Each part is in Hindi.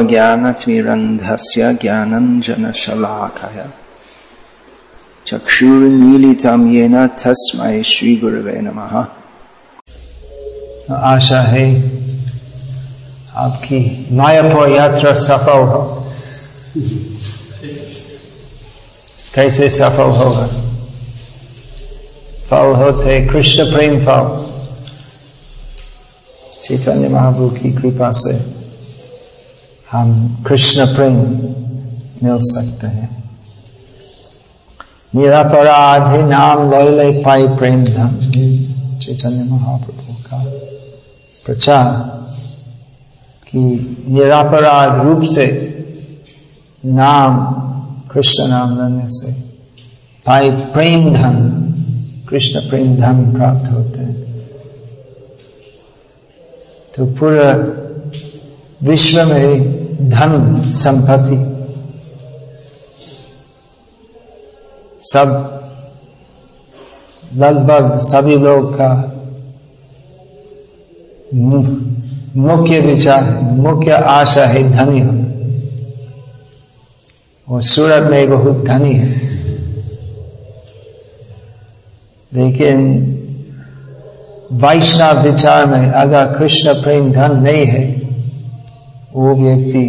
ओमज्ञानतिमिरन्धस्य ज्ञानञ्जनशलाकय चक्षुर्मीलितं येन तस्मै श्रीगुरवे नमः। आशा है आपकी मायापुर यात्रा सफल हो। कैसे सफल होगा? फल होते कृष्ण प्रेम फल। चैतन्य महाप्रभु की कृपा से। हम कृष्ण प्रेम मिल सकते हैं। निरापराधि नाम लय पाई प्रेम धन चैतन्य महाप्रभु का प्रचार कि निरापराध रूप से नाम, कृष्ण नाम लेने से पाई प्रेम धन कृष्ण प्रेम धन प्राप्त होते हैं। तो पूरा विश्व में धन संपत्ति, सब लगभग सभी लोग का मुख्य विचार है, मुख्य आशा है धनी होना और सूरत में बहुत धनी है। लेकिन वैष्णव विचार में अगर कृष्ण प्रेम धन नहीं है वो व्यक्ति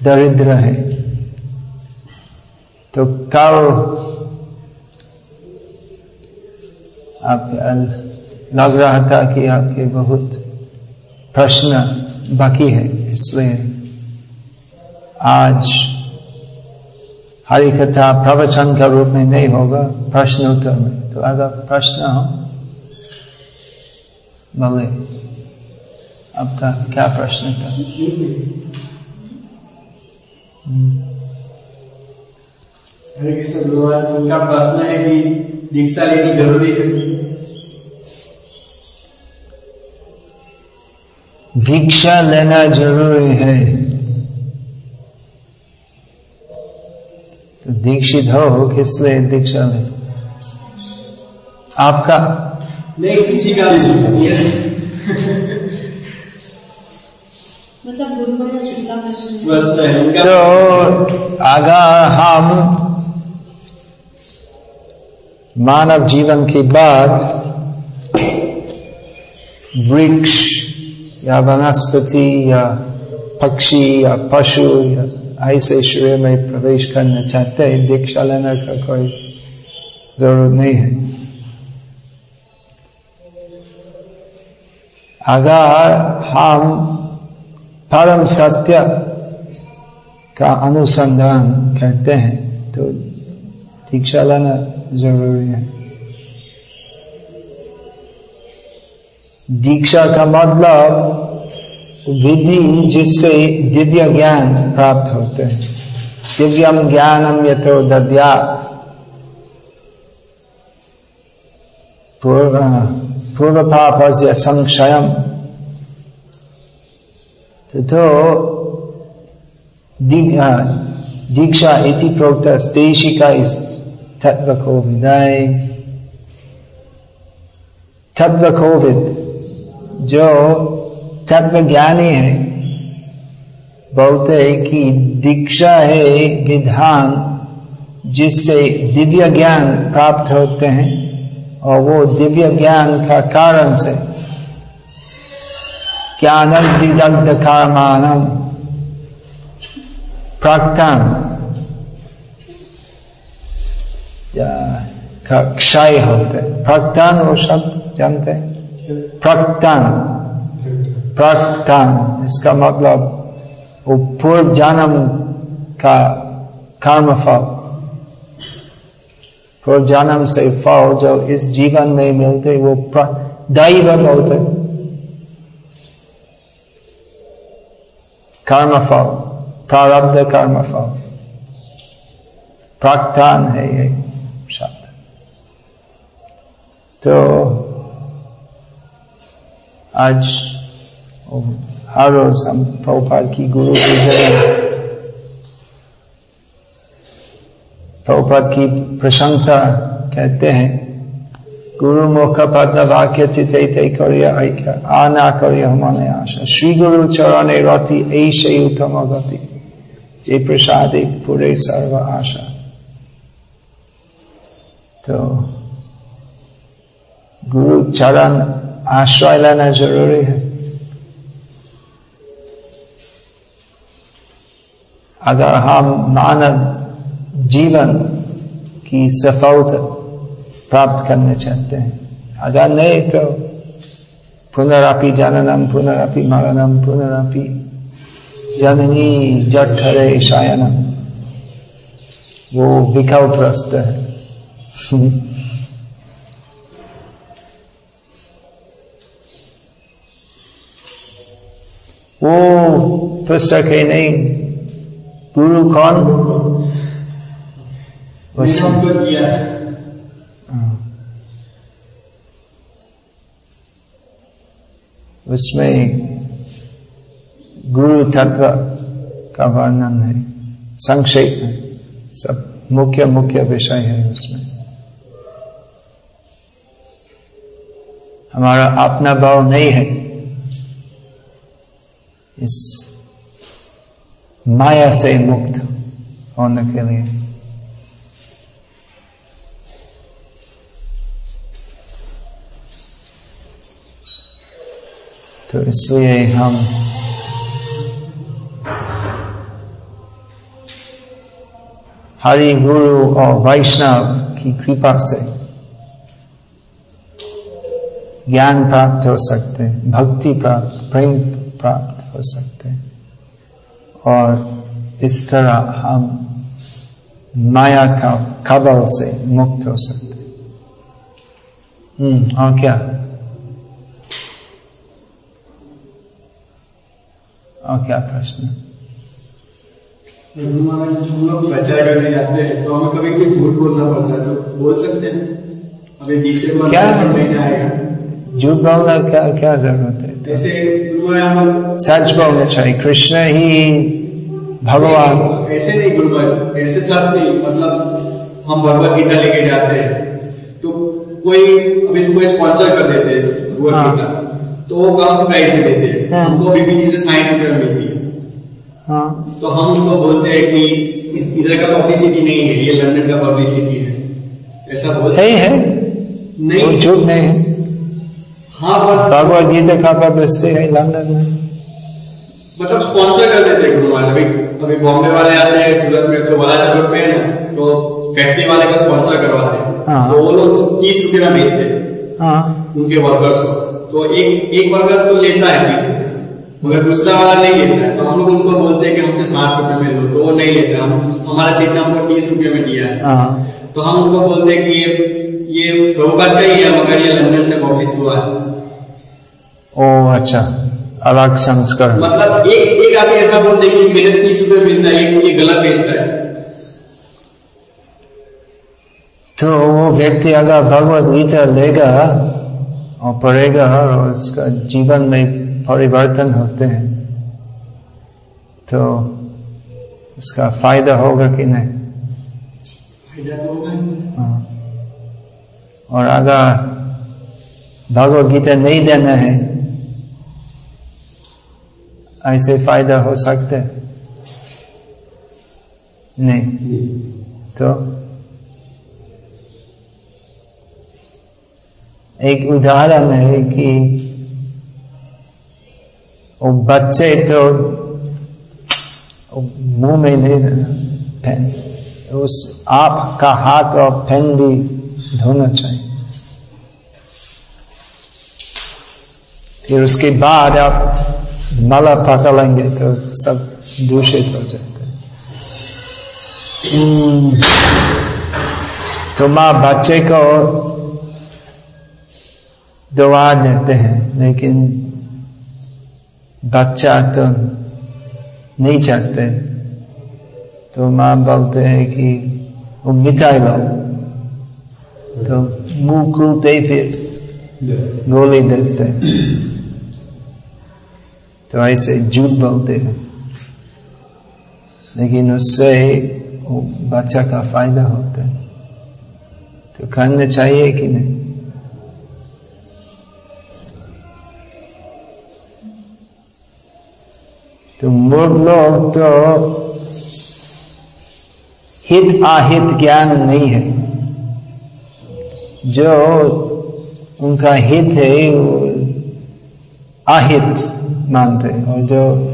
दरिद्र है। तो कल आपके लग रहा था कि आपके बहुत प्रश्न बाकी है इसलिए आज हरि कथा प्रवचन का रूप में नहीं होगा, प्रश्न उत्तर में। तो अगर प्रश्न हो, बोले आपका क्या प्रश्न था? हरे कृष्ण भगवान उनका प्रश्न है कि दीक्षा लेनी ज़रूरी है। दीक्षा लेना ज़रूरी है। तो दीक्षित हो किस लिए दीक्षा ले आपका? नहीं किसी का मतलब तो अगर हम मानव जीवन के बाद वृक्ष या वनस्पति या पक्षी या पशु या ऐसे शरीर में प्रवेश करना चाहते हैं दीक्षा लेने का कोई ज़रूरत नहीं है। अगर हम परम सत्य का अनुसंधान करते हैं तो दीक्षा लेना ज़रूरी है। दीक्षा का मतलब विधि जिससे दिव्य ज्ञान प्राप्त होते हैं। दिव्यम ज्ञानम यथो दद्यात। पूर्व पूर्व पाप से तो, दीक्षा इति प्रोक्त देशिका इस तत्व को विदाय। तत्व कोविद जो तत्व ज्ञानी है बोलते हैं कि दीक्षा है विधान जिससे दिव्य ज्ञान प्राप्त होते हैं और वो दिव्य ज्ञान का कारण से प्रक्तान। का, क्षय होते। प्रक्तान वो शब्द जानते प्रक्तान। प्रस्थान इसका मतलब वो पूर्व जन्म का कर्म फल पूर्व जन्म से फल जो इस जीवन में मिलते वो दैव बोलते कर्म फल प्रारब्ध कर्म फल प्राक्तान है ये शब्द तो आज हर रोज हम प्रभुपाद की गुरु की जगह प्रभुपाद की प्रशंसा कहते हैं Guru Mukha Padma Vakya Titete Karya Aika Ana Karya Humane Asha Sri Guru Charane Rati Esha Utama Gati Je Prasade Pure Sarva Asha तो गुरु चरण आश्रय लेना ज़रूरी है अगर हम मानव जीवन की सफलता प्राप्त करना चाहते हैं। अगर नहीं तो पुनरापि जननम, पुनरापि मरणम, पुनरापि जननी जठरे शायनम। वो विकल्पग्रस्त है। वो पुस्तक है नहीं, गुरु कौन हमको किया उसमें गुरु तत्व का वर्णन है, संक्षेप में सब मुख्य मुख्य विषय है उसमें। हमारा अपना भाव नहीं है। इस माया से मुक्त होने के लिए तो इसलिए हम हरि गुरु और वैष्णव की कृपा से ज्ञान प्राप्त हो सकते हैं, भक्ति प्राप्त, प्रेम प्राप्त हो सकते हैं। और इस तरह हम माया का कबल से मुक्त हो सकते हैं। हम्म और क्या? और क्या प्रश्न। गुरु महाराज हम लोग प्रचार करने जाते हैं तो हमें कभी कभी झूठ बोलना पड़ता है तो बोल सकते हैं। अभी दिसंबर क्या? महीना आएगा झूठ बोलना क्या क्या ज़रूरत है? जैसे सच बोलना चाहिए कृष्ण ही भगवान। ऐसे नहीं गुरु ऐसे सब नहीं मतलब हम भगवत गीता लेके जाते हैं। तो कोई अभी कोई स्पॉन्सर कर देते हैं भगवत हाँ। गीता। तो वो कम प्राइस में देते हैं। हाँ। हमको बीबीजी से साठ रुपये में मिलती है। हाँ। तो हम उनको बोलते हैं कि इस इधर का पब्लिसिटी नहीं है ये लंदन का पब्लिसिटी है। ऐसा बोल सही है। नहीं। झूठ नहीं है। हाँ पर भगवद गीता का पब्लिसिटी है लंदन में। मतलब स्पॉन्सर कर देते हैं गुरु महाराज अभी अभी बॉम्बे वाले आते हैं सूरत में तो वाला रोड पे है ना तो फैक्ट्री वाले का स्पॉन्सर करवाते हैं। हाँ। तो वो लोग तीस रुपये में बेचते हैं। हाँ। उनके वर्कर्स को। तो एक एक वर्कर्स तो लेता है तीस रुपये मगर दूसरा वाला नहीं लेता है। तो हम लोग उनको बोलते हैं कि हमसे साठ रुपए में लो तो वो नहीं लेता। हम हमारा सीट हमको तीस रुपये में दिया है। हाँ। तो हम उनको बोलते हैं कि ये ये प्रभुपाद का ही है मगर ये लंदन से पब्लिश हुआ है। ओ अच्छा। अलग संस्करण। मतलब एक एक आदमी ऐसा बोलते कि मेरे तीस रुपए मिलता है ये गलत बेचता है। तो वो व्यक्ति अगर भगवत गीता लेगा और पढ़ेगा और उसका जीवन में परिवर्तन होते हैं। तो उसका फ़ायदा होगा कि नहीं? तो ही। और अगर भगवद गीता नहीं देना है ऐसे फ़ायदा हो सकते नहीं। तो एक उदाहरण है कि वो बच्चे तो मुँह में नहीं पेन उस आप का हाथ और पेन भी धोना चाहिए। फिर उसके बाद आप मला पकड़ेंगे तो सब दूषित हो जाते तो माँ बच्चे को दवा देते हैं, लेकिन बच्चा तो नहीं चाहते तो माँ बोलते हैं कि वो मिठाई लो तो मुँह खुलते ही फिर गोली देते तो ऐसे झूठ बोलते हैं। लेकिन उससे बच्चा का फ़ायदा होता है। तो करना चाहिए कि नहीं? तो लोग तो हित आहित ज्ञान नहीं है। जो उनका हित है, वो अहित मानते और जो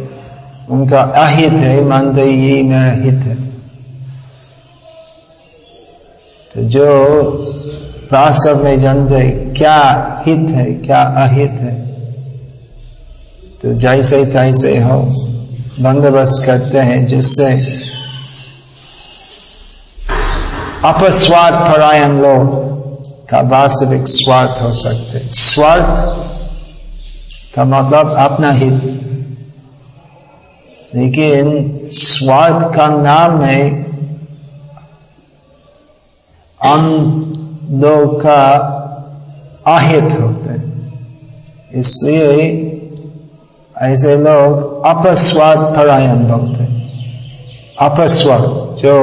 उनका अहित है, मानते ये मेरा हित है। तो जो वास्तव में जानते क्या हित है, क्या अहित है? तो जैसे तैसे हो। बंदोबस्त करते हैं जिससे अपस्वार्थ परायण लोग का वास्तविक स्वार्थ हो सकते स्वार्थ का मतलब अपना हित। लेकिन स्वार्थ का नाम है लोग का अहित होते इसलिए ऐसे लोग अपस्वाद परायण बोलते अपस्वाद जो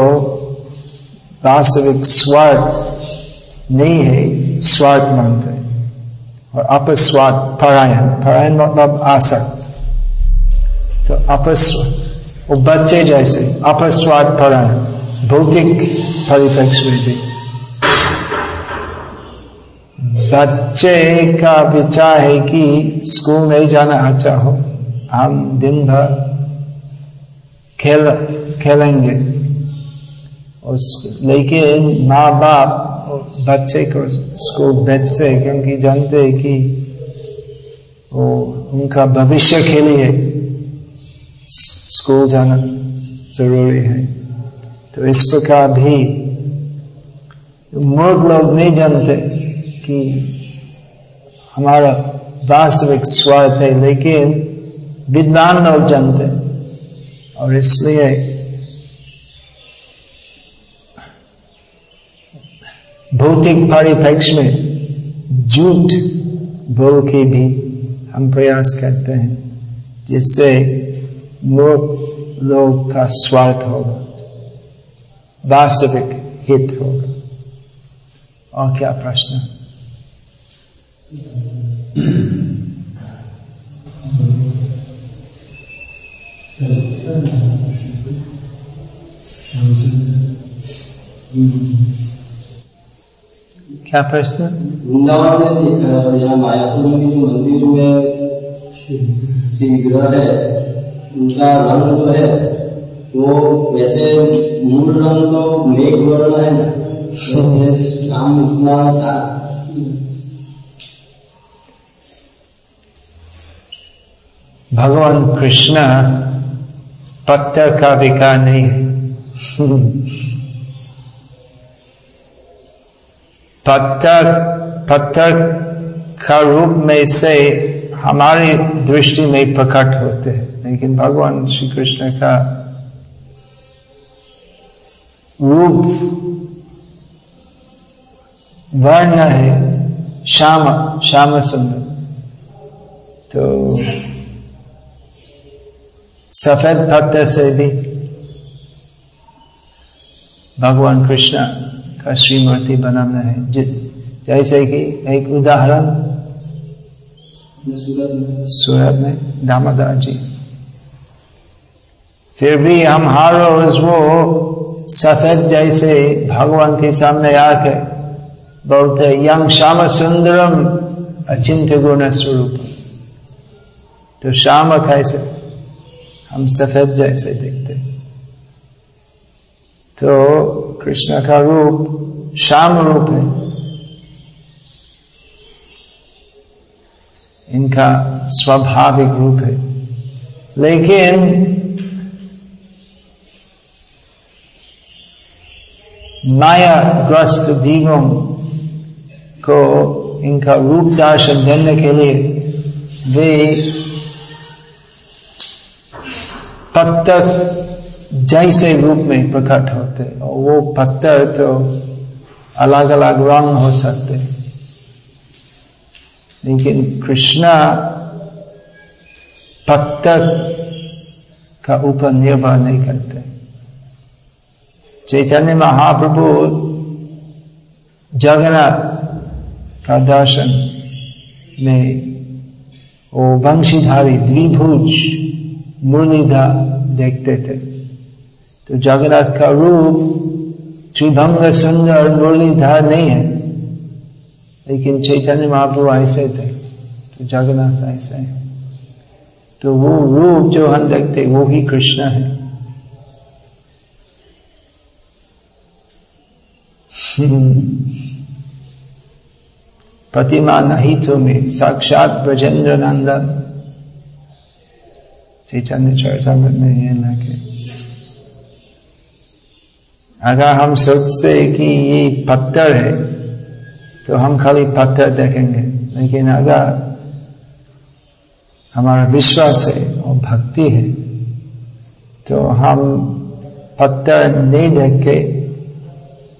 वास्तविक स्वार्थ नहीं है स्वार्थ मानते और अपस्वाद परायण परायण मतलब आसक्त तो अपस्व वो बच्चे जैसे अपस्वाद परायण भौतिक परिप्रेक्ष्य भी बच्चे का विचार है कि स्कूल नहीं जाना अच्छा हो, हम दिन भर खेल, खेलेंगे। लेकिन माँ बाप बच्चे को स्कूल भेजते क्योंकि जानते हैं कि वो उनका भविष्य के लिए स्कूल जाना ज़रूरी है। तो इस प्रकार भी मूर्ख लोग नहीं जानते। कि हमारा वास्तविक स्वार्थ है, लेकिन विद्वान लोग जानते और इसलिए भौतिक परिप्रेक्ष्य में झूठ बोल के भी हम प्रयास करते हैं, जिससे लोग लोग का स्वार्थ होगा, वास्तविक हित होगा। और क्या प्रश्न? क्या प्रश्न? वृंदावन में देखा यहाँ मायापुर में जो मंदिर में शिवग्रह है उनका रंग जो है, वो वैसे मूल रंग तो मेघ वर्ण है ना। श्याम उतना भगवान कृष्ण पत्थर का विकार नहीं। है पत्थर पत्थर का रूप में से हमारी दृष्टि में प्रकट होते हैं। लेकिन भगवान श्री कृष्ण का रूप वर्ण है श्याम श्याम सुंदर। तो सफ़ेद पत्थर से भी भगवान कृष्ण का श्रीमूर्ति बनाना है। जैसे कि एक उदाहरण सूरत में दामोदर जी। फिर भी हम हर रोज वो सफ़ेद जैसे भगवान के सामने आके बोलते यंग श्याम सुंदरम अचिंत्य गुण स्वरूप। तो श्याम कैसे हम सफ़ेद जैसे दिखते तो कृष्ण का रूप श्याम रूप है। इनका स्वाभाविक रूप है। लेकिन माया ग्रस्त दीवों को इनका रूप दर्शन देने के लिए वे पत्थर जैसे रूप में प्रकट होते और वो पत्थर तो अलग अलग रंग हो सकते लेकिन कृष्णा पत्थर का ऊपर निर्भर नहीं करते। चैतन्य महाप्रभु जगन्नाथ का दर्शन में वो वंशीधारी द्विभुज मुरलीधर देखते थे। तो जगन्नाथ का रूप त्रिभंग सुंदर मुरलीधर नहीं है, लेकिन चैतन्य महाप्रभु ऐसे थे तो जगन्नाथ ऐसे है। तो वो रूप जो हम देखते वो ही कृष्ण है। प्रतिमा नहीं तुम्हें साक्षात ब्रजेंद्र नंदन चैतन्य चर्चामृत में ये लगे अगर हम सोचते कि ये पत्थर है तो हम खाली पत्थर देखेंगे। लेकिन अगर हमारा विश्वास है और भक्ति है तो हम पत्थर नहीं देख। के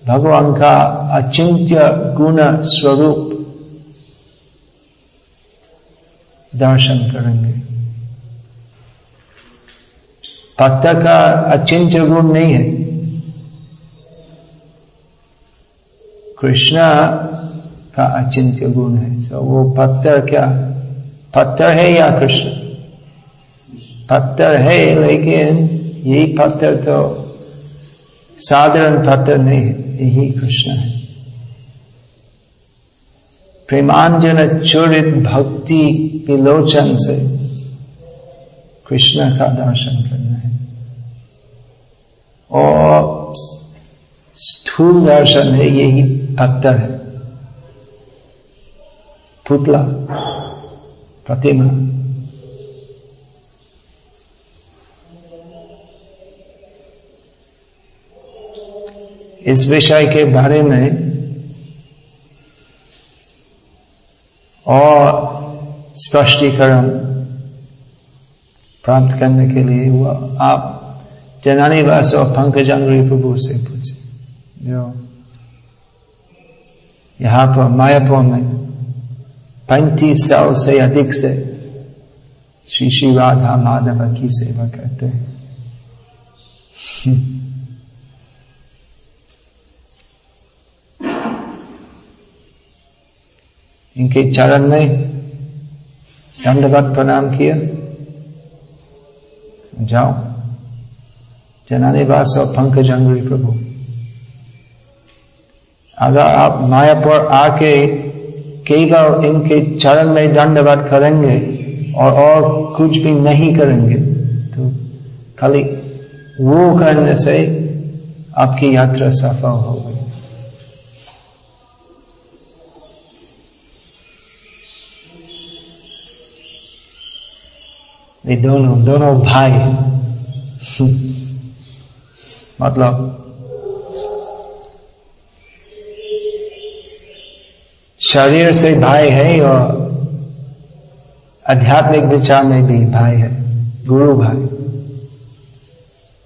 भगवान का अचिंत्य गुण स्वरूप दर्शन करेंगे। पत्थर का अचिंत्य गुण नहीं है। कृष्णा का अचिंत्य गुण है। तो वो पत्थर क्या? पत्थर है या कृष्ण? पत्थर है, लेकिन यही पत्थर तो साधारण पत्थर नहीं है, यही कृष्ण है। प्रेमांजन चुरित भक्ति विलोचन से कृष्ण का दर्शन करना है। और स्थूल दर्शन है, यही पत्थर है। पुतला, प्रतिमा। इस विषय के बारे में और स्पष्टीकरण प्राप्त करने के लिए वो आप जनानी वास और पंकजांगरी प्रभु से पूछे। जो यहाँ पर मायापुर में पैंतीस साल से अधिक से श्री श्री राधा माधव की सेवा करते हैं। इनके चरण में दंडवत प्रणाम किया। जाओ। जनाने वास और पंकज अंगुरी प्रभु। अगर आप मायापुर आके केवल इनके चरण में दंडवत करेंगे और और कुछ भी नहीं करेंगे तो खाली वो करने से आपकी यात्रा सफल होगी। ये दोनों दोनों भाई। मतलब शरीर से भाई है और आध्यात्मिक विचार में भी भाई है गुरु भाई।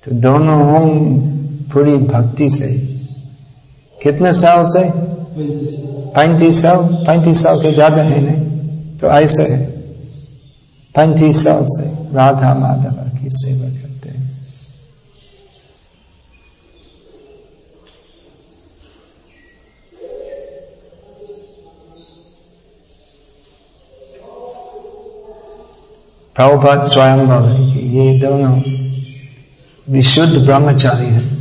तो दोनों हम पूरी भक्ति से। कितने साल से? पैंतीस साल। पैंतीस साल? के ज़्यादा है नहीं। तो ऐसे है। पैंतीस साल से राधा माधव की सेवा करते हैं। प्रभुपात स्वयं बोले कि ये दोनों विशुद्ध ब्रह्मचारी हैं।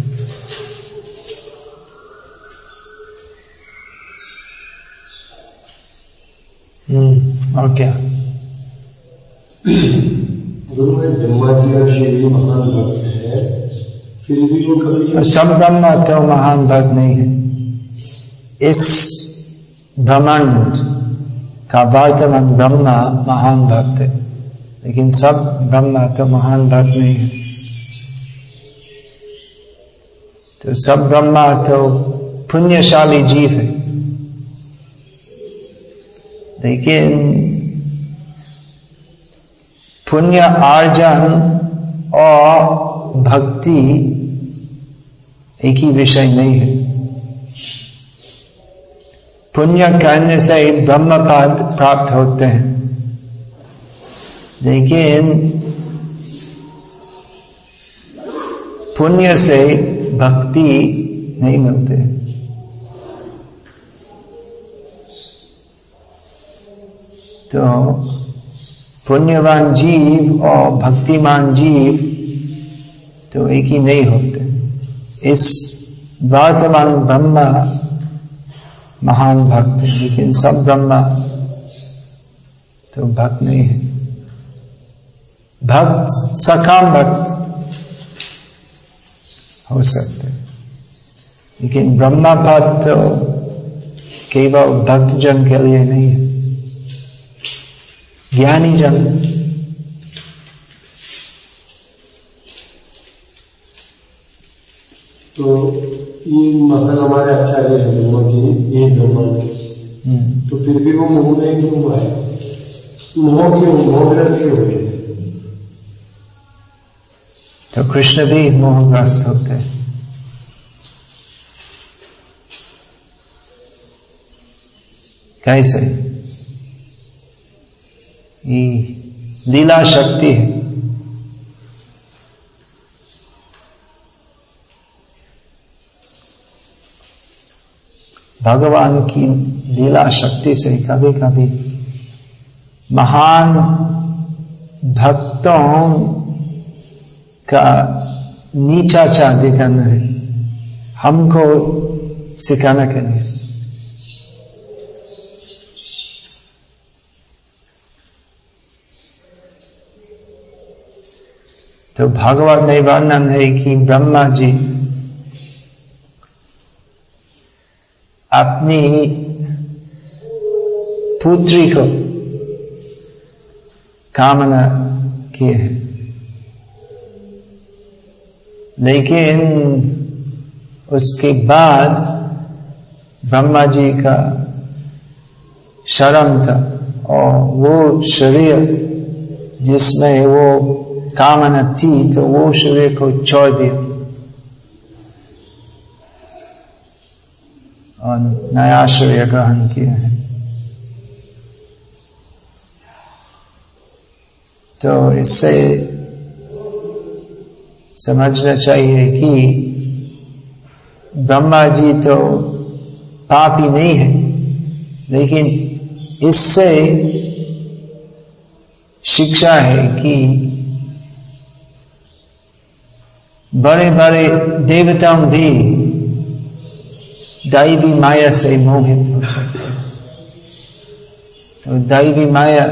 हम्म और क्या? गुरु ब्रह्मा जी और शिव जी महान भक्त है। फिर भी वो कभी सब ब्रह्मा तो महान भक्त नहीं है। इस ब्रह्मांड का वर्तमान ब्रह्मा महान भक्त है। लेकिन सब ब्रह्मा तो महान भक्त नहीं है। तो सब ब्रह्मा तो पुण्यशाली जीव है। लेकिन पुण्य आर्जन और भक्ति एक ही विषय नहीं है। पुण्य करने से ब्रह्म पद प्राप्त होते हैं। लेकिन पुण्य से भक्ति नहीं मिलते। तो पुण्यवान जीव और भक्तिमान जीव तो एक ही नहीं होते। इस वर्तमान ब्रह्मा, महान भक्त है, लेकिन सब ब्रह्मा तो भक्त नहीं है। भक्त, सकाम भक्त हो सकते लेकिन ब्रह्मा पद तो केवल भक्तजन के लिए नहीं है। ज्ञानी जन। तो ये मतलब हमारे आचार्य है ब्रह्मा जी ब्रह्मांड हम्म। तो फिर भी वो मोह नहीं क्यों हुआ है मोह क्यों मोहग्रस्त क्यों हुए तो कृष्ण भी मोहग्रस्त होते हैं। कैसे लीला शक्ति है। भगवान की लीला शक्ति से कभी कभी महान भक्तों का नीचा चाह दिखाना है। हमको सिखाना के लिए। तो भागवत में वर्णन है कि ब्रह्मा जी अपनी पुत्री को कामना किए हैं। लेकिन उसके बाद ब्रह्मा जी का शर्म था और वो शरीर जिसमें वो कामना थी तो वो शरीर को छोड़ दिया और नया शरीर ग्रहण किया है तो इससे समझना चाहिए कि ब्रह्मा जी तो पापी नहीं है लेकिन इससे शिक्षा है कि बड़े बड़े देवता भी दैवी माया से मोहित हो सकते तो दैवी माया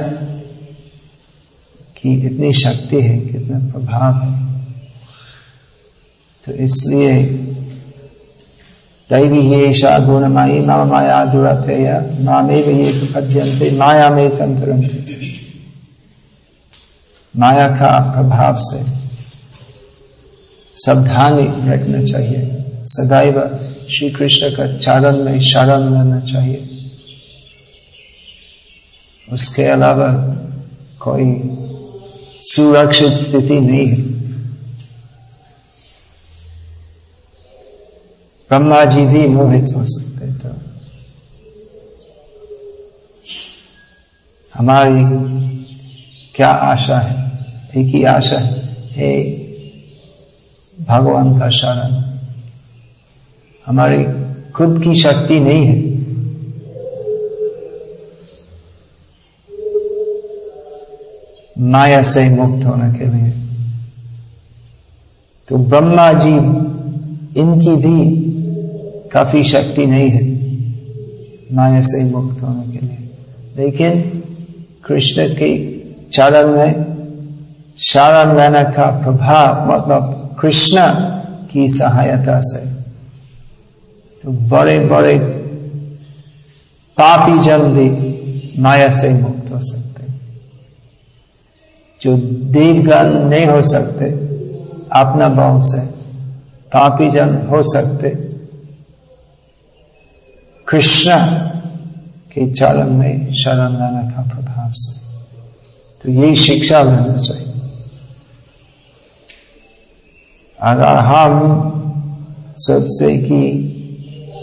की इतनी शक्ति है, कितना प्रभाव है। तो इसलिए दैवी ही ऐसा गुणमयी मम माया दुरतया मामेव ये पद्यंते माया में तंत्रंत। माया का प्रभाव से सावधानी रखना चाहिए। सदैव श्री कृष्ण का चरण में शरण रहना चाहिए। उसके अलावा कोई सुरक्षित स्थिति नहीं है। ब्रह्मा जी भी मोहित हो सकते तो। हमारी क्या आशा है? एक ही आशा है, हे भगवान का शरण। हमारी खुद की शक्ति नहीं है। माया से मुक्त होने के लिए। तो ब्रह्मा जी, इनकी भी काफ़ी शक्ति नहीं है माया से मुक्त होने के लिए। लेकिन कृष्ण के चरण में शरण लेने का प्रभाव मतलब कृष्ण की सहायता से। तो बड़े बड़े पापी जन भी माया से मुक्त हो सकते जो देवगण नहीं हो सकते, अपना बल से पापी जन हो सकते। कृष्ण के चरण में शरण का प्रभाव से। तो यही शिक्षा लेना चाहिए। अगर हम सोचते कि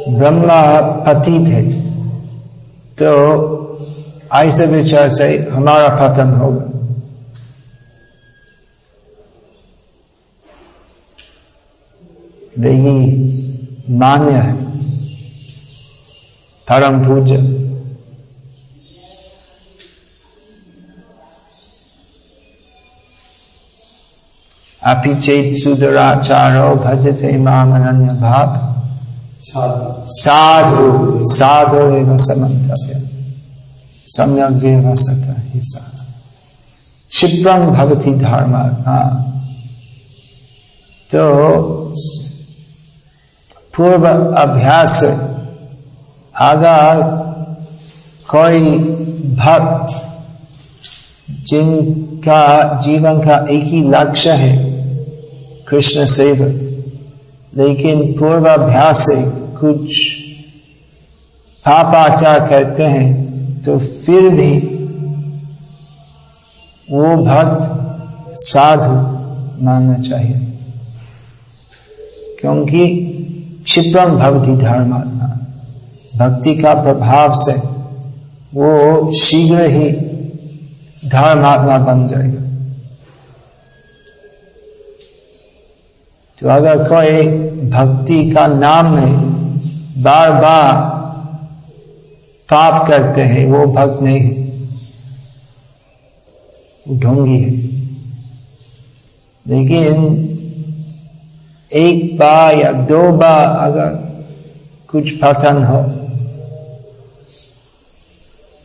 ब्रह्मा पति थे तो ऐसे विचार से हमारा पतन होगा। यही मान्य है, परम पूज्य। अपि चेत सुदुराचारो भजते माम अनन्य भाव साधु। साधु साधु एव समन्तव्य सम्यक व्यवस्था ही साधु क्षिप्रम भवती धर्म तो पूर्व अभ्यास अगर कोई भक्त जिनका जीवन का एक ही लक्ष्य है कृष्ण सेवा लेकिन पूर्वाभ्यास से कुछ पापाचार करते हैं तो फिर भी वो भक्त साधु मानना चाहिए। क्योंकि क्षिप्रम भवती धर्मात्मा। भक्ति का प्रभाव से वो शीघ्र ही धर्मात्मा बन जाएगा। तो अगर कोई भक्ति का नाम में बार बार पाप करते हैं, वो भक्त नहीं है। ढोंगी है। लेकिन एक बार या दो बार अगर कुछ पतन हो,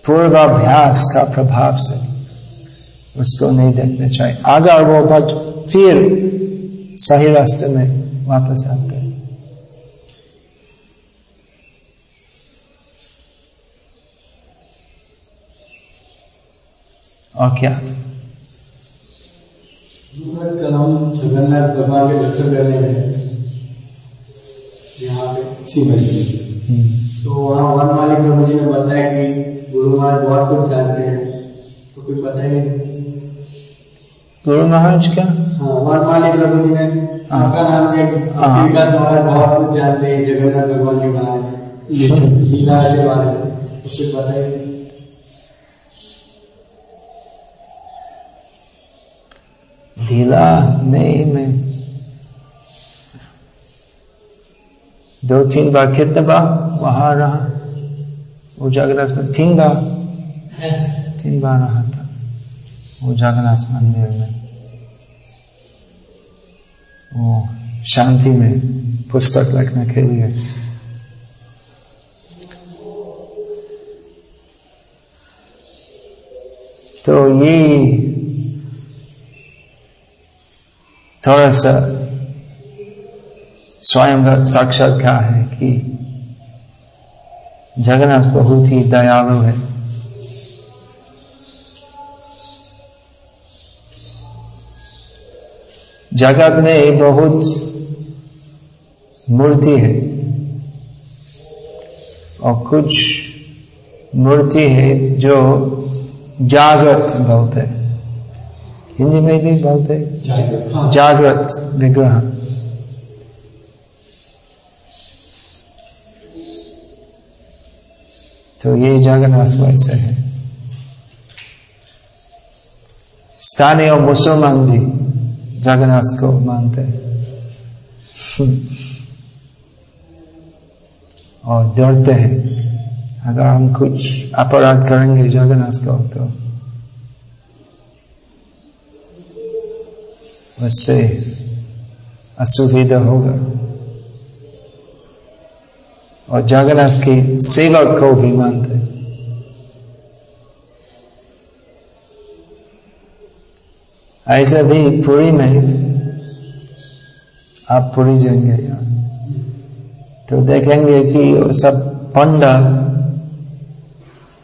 पूर्वाभ्यास का प्रभाव से उसको नहीं देखना चाहिए। अगर वो भक्त फिर सही रास्ते में वापस आते हैं। और क्या? कल हम जगन्नाथ भगवान के दर्शन करने गए यहाँ पे इसी महीने तो वहाँ वन मालिक ने बताया कि गुरु महाराज बहुत कुछ जानते हैं। तो कुछ बताइए गुरु महाराज क्या हाँ प्रभु जी ने हाँ। आपका नाम हाँ। महाराज बहुत कुछ जानते हैं जगन्नाथ भगवान के बारे में। लीला के बारे में। तो बताइए नहीं मैं दो तीन बार कितने बार वहाँ रहा। में तीन बार। तीन बार रहा था। वो जगन्नाथ मंदिर में, वो शांति में पुस्तक लिखने के लिए। तो ये थोड़ा सा स्वयं का साक्षात्कार है कि जगन्नाथ बहुत ही दयालु है। जगत में बहुत मूर्ति है और कुछ मूर्ति है जो जागृत बोलते हैं। हिंदी में भी बोलते हैं। जागृत विग्रह। तो ये जगन्नाथ वैसे है। स्थानीय मुसलमान भी जगन्नाथ को मानते हैं और डरते हैं अगर हम कुछ अपराध करेंगे जगन्नाथ को तो उससे असुविधा होगा और जगन्नाथ के सेवक को भी मानते ऐसे भी पूरी में आप पूरी जाएँगे। तो देखेंगे कि वो सब पंडा,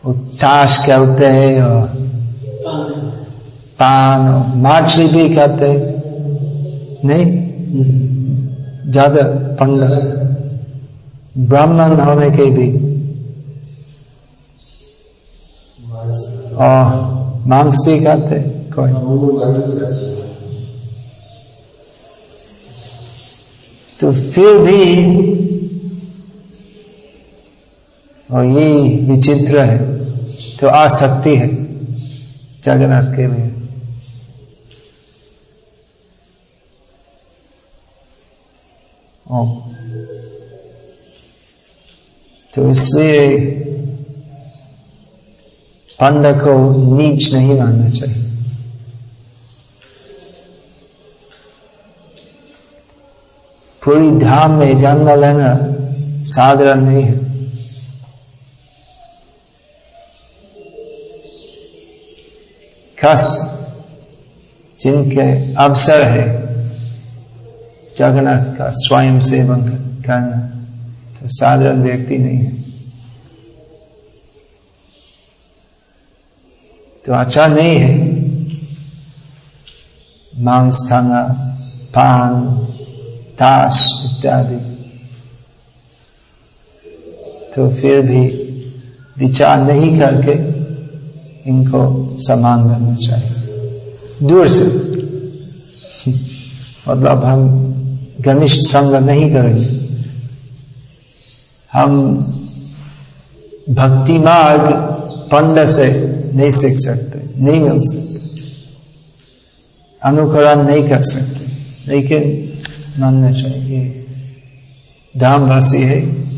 वो ताश खेलते हैं और पान और मछली भी खाते। हैं नहीं, ज़्यादा पंडा। ब्राह्मण होने के भी। और मांस भी खाते। कोई तो फिर भी और ये विचित्र है तो आसक्ति है जगन्नाथ के लिए। तो इसलिए पांडा को नीच नहीं मानना चाहिए। पूरी धाम में जन्म लेना साधारण नहीं है। खास जिनके अवसर है, जगन्नाथ का स्वयं सेवन करना तो साधारण व्यक्ति नहीं है। तो अच्छा नहीं है। मांस खाना, पान ताश इत्यादि। तो फिर भी विचार नहीं करके इनको समान करना चाहिए। दूर से। मतलब हम घनिष्ठ संग नहीं करेंगे। हम भक्ति मार्ग पंड से नहीं सीख सकते, नहीं मिल सकते। अनुकरण नहीं कर सकते। लेकिन मानना चाहिए। धामवासी है।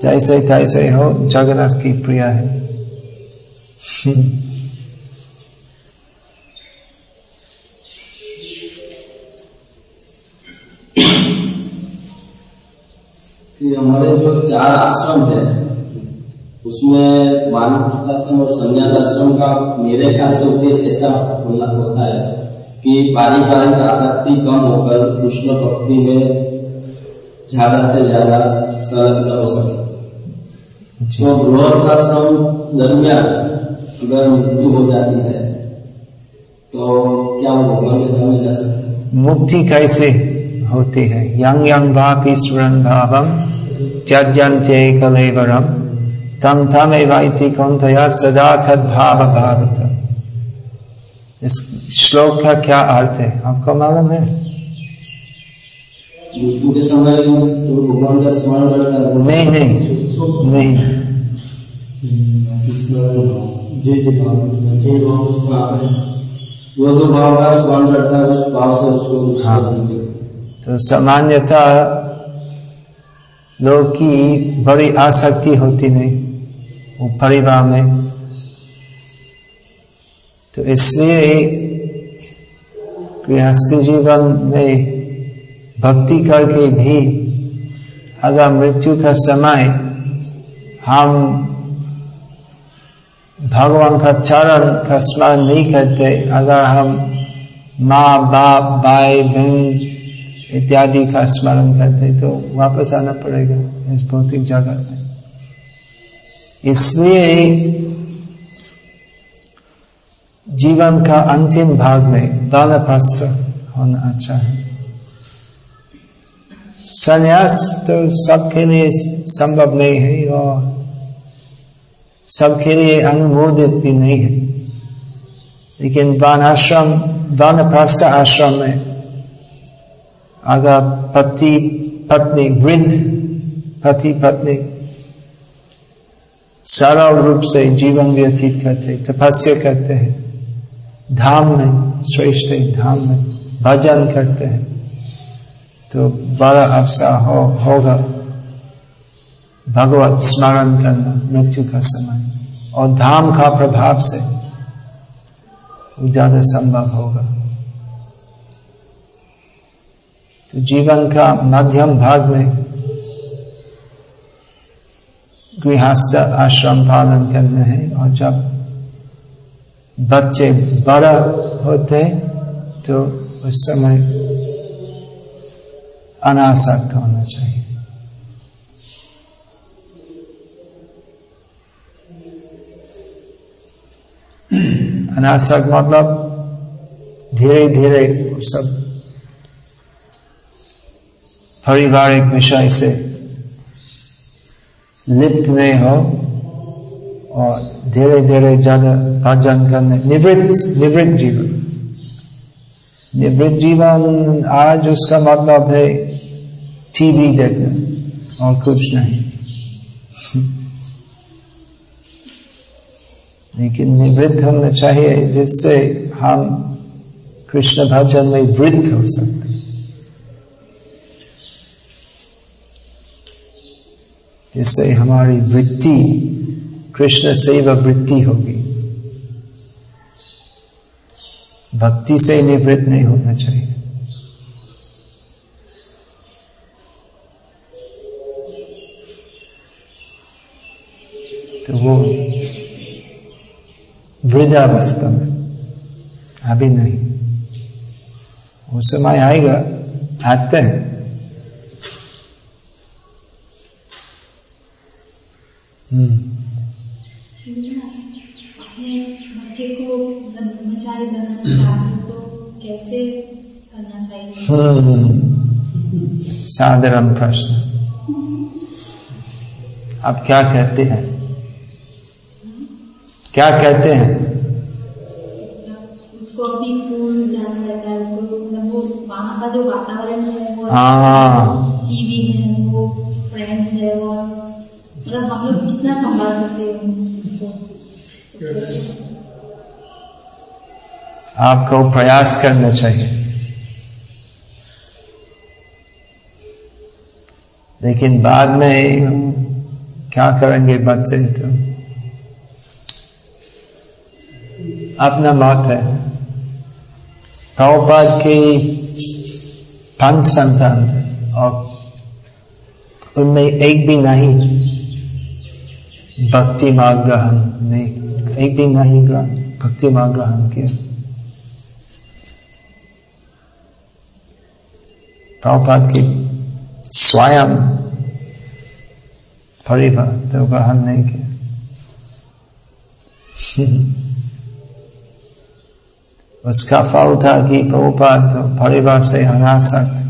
जैसे तैसे हो, जगन्नाथ की प्रिया है। हमारे जो चार आश्रम है, उसमें मानव आश्रम और संन्यास आश्रम का मेरे ख्याल से उद्देश्य ऐसा होना होता है। कि पारिवारिक आसक्ति कम होकर कृष्ण भक्ति में ज़्यादा से ज़्यादा संलग्न हो सके। तो गृहस्थ आश्रम दरमियान अगर मृत्यु हो जाती है तो क्या वो भगवान के धाम में जा सकते मुक्ति कैसे होती है? यंग यंग भापी स्मरण भावम त्यजंते कलेवरम तम तम एवं कौंतया सदा तद भाव भारत श्लोक का क्या अर्थ है? आपको मालूम है? वो नहीं नहीं नहीं। जे जे भाव जे भाव उसको है। वो जो भाव का स्मरण करता है उस भाव से उसको हाँ। तो सामान्यतः लोग की बड़ी आसक्ति होती नहीं वो परिवार में। तो इसलिए गृहस्थी जीवन में भक्ति करके भी अगर मृत्यु का समय हम भगवान का चरण का स्मरण नहीं करते, अगर हम माँ, बाप, भाई, बहन इत्यादि का स्मरण करते तो वापस आना पड़ेगा इस भौतिक जगत में। इसलिए जीवन का अंतिम भाग में वानप्रस्थ होना अच्छा है। संन्यास तो सबके लिए संभव नहीं है और सबके लिए अनुमोदित भी नहीं है। लेकिन वन आश्रम वानप्रस्थ आश्रम में अगर पति, पत्नी, वृद्ध पति, पत्नी सरल रूप से जीवन व्यतीत करते, तपस्या करते हैं धाम में, श्रेष्ठ धाम में भजन करते हैं। तो बड़ा अवसर हो, होगा। भगवत स्मरण करना मृत्यु का समय। और धाम का प्रभाव से ज़्यादा संभव होगा। तो जीवन का मध्यम भाग में गृहस्थ आश्रम पालन करना है और जब बच्चे बड़ा होते तो उस समय अनासक्त होना चाहिए। अनासक्त मतलब धीरे धीरे सब पारिवारिक विषय से लिप्त नहीं हो और धीरे धीरे ज़्यादा भजन करने निवृत्त निवृत्त जीवन निवृत्त जीवन आज उसका मतलब है टीवी देखना और कुछ नहीं लेकिन निवृत्त होना चाहिए जिससे हम कृष्ण भजन में वृद्ध हो सकते जिससे हमारी वृत्ति कृष्ण सेवा वृत्ति होगी। भक्ति से निवृत्त नहीं होना चाहिए। तो वो वृद्धावस्था में अभी नहीं। वो समय आएगा, आते हैं। हम्म। बच्चे को ब्रह्मचारी बनाना चाहते तो कैसे करना चाहिए? हम्म, साधारण प्रश्न। आप क्या कहते हैं? क्या कहते हैं? उसको अपनी स्कूल जाना रहता है उसको मतलब वो वहाँ का जो वातावरण है वो हाँ। टीवी है वो फ्रेंड्स है वो मतलब हम लोग कितना संभाल सकते हैं उसको? आपको प्रयास करना चाहिए। लेकिन बाद में क्या करेंगे बच्चे तो? अपना मत है। प्रभुपाद की पाँच संतान और उनमें एक भी नहीं भक्ति मार्ग ग्रहण, नहीं, एक भी नहीं ग्रहण, भक्ति मार्ग ग्रहण किया। प्रभुपाद की स्वयं परिवार तो ग्रहण नहीं किया उसका फल था कि प्रभुपाद तो परिवार से अनासक्त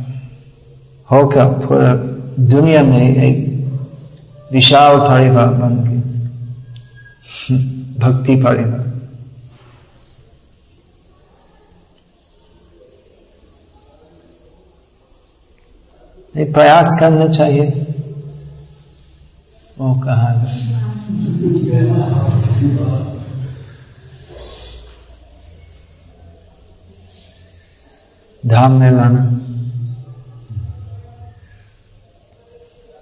होकर पूरा दुनिया में एक विशाल परिवार बन गए भक्ति परिवार ये प्रयास करना चाहिए। वो कहा धाम में लाना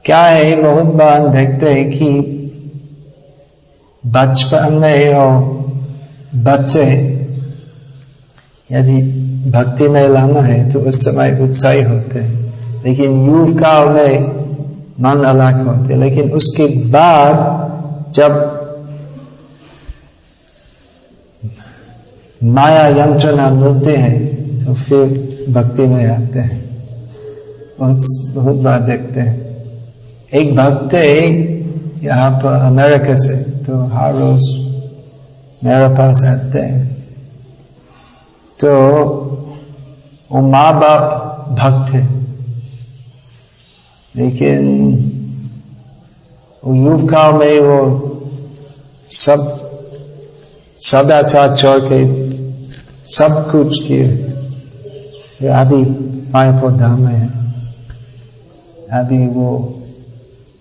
क्या है बहुत बार देखते हैं कि बचपन में और बच्चे यदि भक्ति में लाना है तो उस समय उत्साही होते हैं। लेकिन युव में मन अलग होते लेकिन उसके बाद जब माया यंत्रणा मिलते हैं तो फिर भक्ति में आते हैं। बहुत बहुत बार देखते हैं। एक भक्त है यहाँ पर अमेरिका से तो हर रोज मेरे पास आते हैं। तो वो माँ बाप भक्त है। लेकिन युव काल में वो सब सदाचार छोड़ के सब कुछ किए। अभी मायापुर धाम में है अभी वो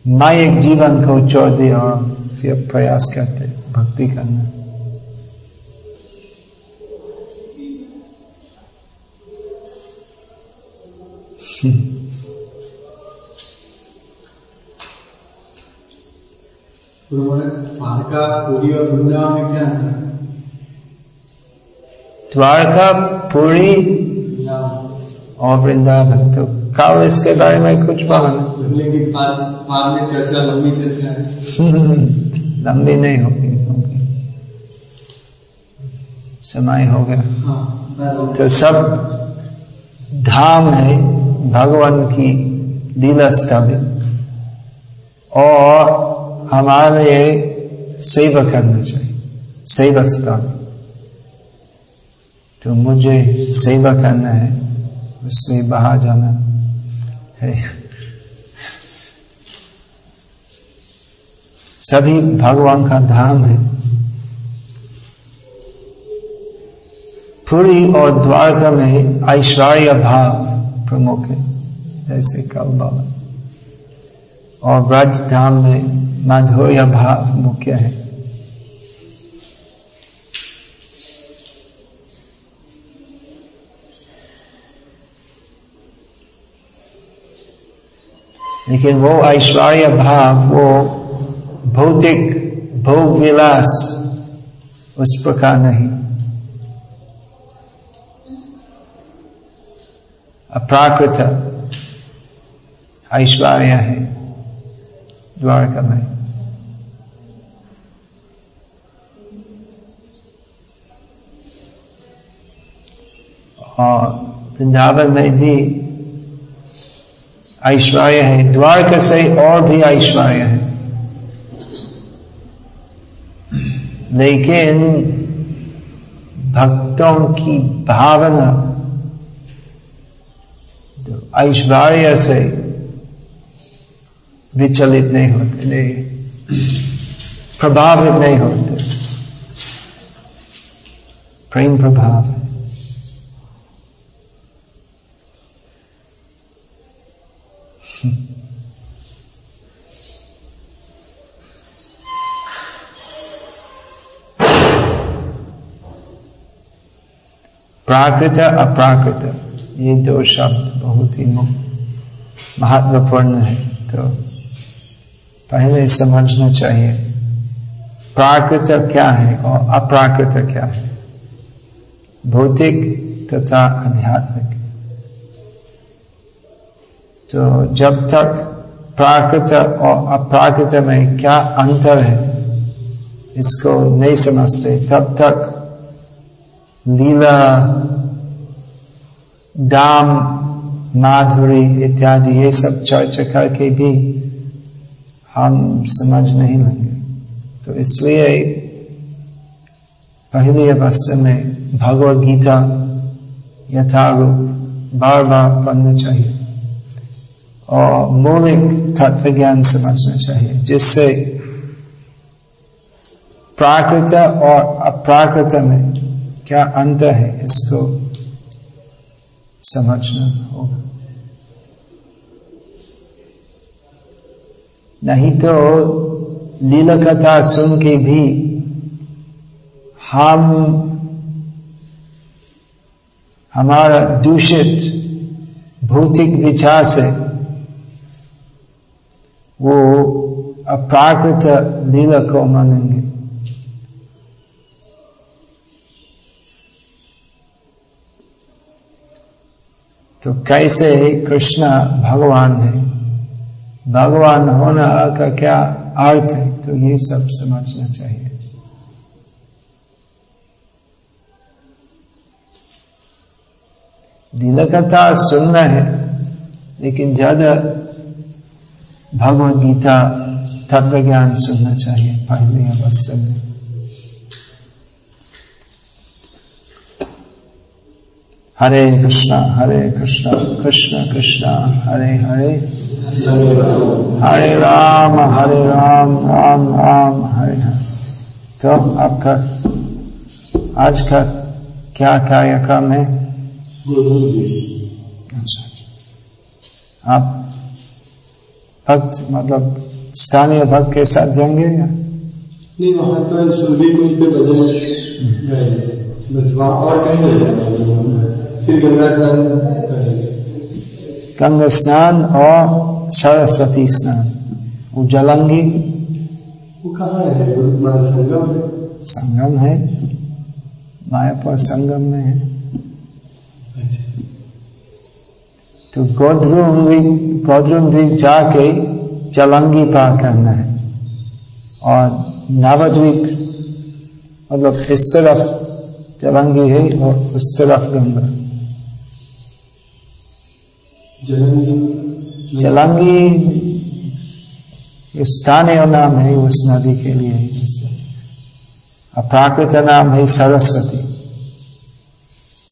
मायिक जीवन को छोड़ दिया और फिर प्रयास करते भक्ति करना। द्वारका पुरी और वृंदावन में क्या अंतर द्वारका पुरी और वृंदावन। तो कल इसके बारे में कुछ बोला लेकिन बाद में चर्चा लंबी चर्चा है। लंबी नहीं होगी होगी। समय हो गया। हाँ तो सब धाम है भगवान की लीला स्थल और हमारे सेवा करना चाहिए, सेवा स्थान। तो मुझे सेवा करना है, उसमें बाहर जाना है। सभी भगवान का धाम है। पुरी और द्वारका में ऐश्वर्य भाव प्रमुख है, जैसे कल बोला और ब्रज धाम में माधुर्य भाव मुख्य है। लेकिन वो ऐश्वर्य भाव वो भौतिक भोग विलास उस प्रकार नहीं। अप्राकृत ऐश्वर्य है। द्वारका में और वृंदावन में भी ऐश्वर्य है, द्वारका से और भी ऐश्वर्य है। लेकिन भक्तों की भावना तो ऐश्वर्य से विचलित नहीं होते, नहीं। प्रभावित नहीं होते। प्रेम प्रभाव प्राकृत अप्राकृत, ये दो शब्द बहुत ही महत्वपूर्ण है तो पहले समझना चाहिए। प्राकृत क्या है और अप्राकृत क्या है? भौतिक तथा आध्यात्मिक। तो जब तक प्राकृत और अप्राकृत में क्या अंतर है, इसको नहीं समझते, तब तक लीला, दाम, माधुरी इत्यादि ये सब चर्चा करके भी हम समझ नहीं लेंगे। तो इसलिए पहली अवस्था में भगवद गीता यथारूप बार बार पढ़ना चाहिए और मौलिक तत्व ज्ञान समझना चाहिए, जिससे प्राकृत और अप्राकृत में क्या अंतर है, इसको समझना होगा। नहीं तो लीला कथा सुन के भी हम हमारा दूषित भौतिक विचार से वो अप्राकृत लीला को मानेंगे। तो कैसे कृष्ण भगवान है। भगवान होना का क्या अर्थ है? तो ये सब समझना चाहिए। दिल कथा सुनना है, लेकिन ज़्यादा भगवत गीता तत्व ज्ञान सुनना चाहिए पहले अवस्था में। हरे कृष्णा हरे कृष्णा, कृष्ण, कृष्णा, हरे हरे। हरे राम हरे राम राम राम, हरे हरे तो आपका, आज का क्या कार्यक्रम है? अच्छा। आप भक्त मतलब स्थानीय भक्त के साथ जाएँगे या? नहीं, वहाँ तो सुरभि कुंज पे भजन बस वहाँ और कहीं नहीं जाना फिर गंगा स्नान गंगा स्नान और सरस्वती स्नान। वो जलंगी। वो कहाँ है? संगम है। संगम है। मायापुर संगम में है। अच्छा। तो गोद्रुम द्वीप गोद्रुम द्वीप जाके जलंगी पार करना है। और नवद्वीप मतलब इस तरफ़ जलंगी है और उस तरफ़ गंगा। जलंगी। स्थान नाम है उस नदी के लिए अप्राकृत नाम है सरस्वती।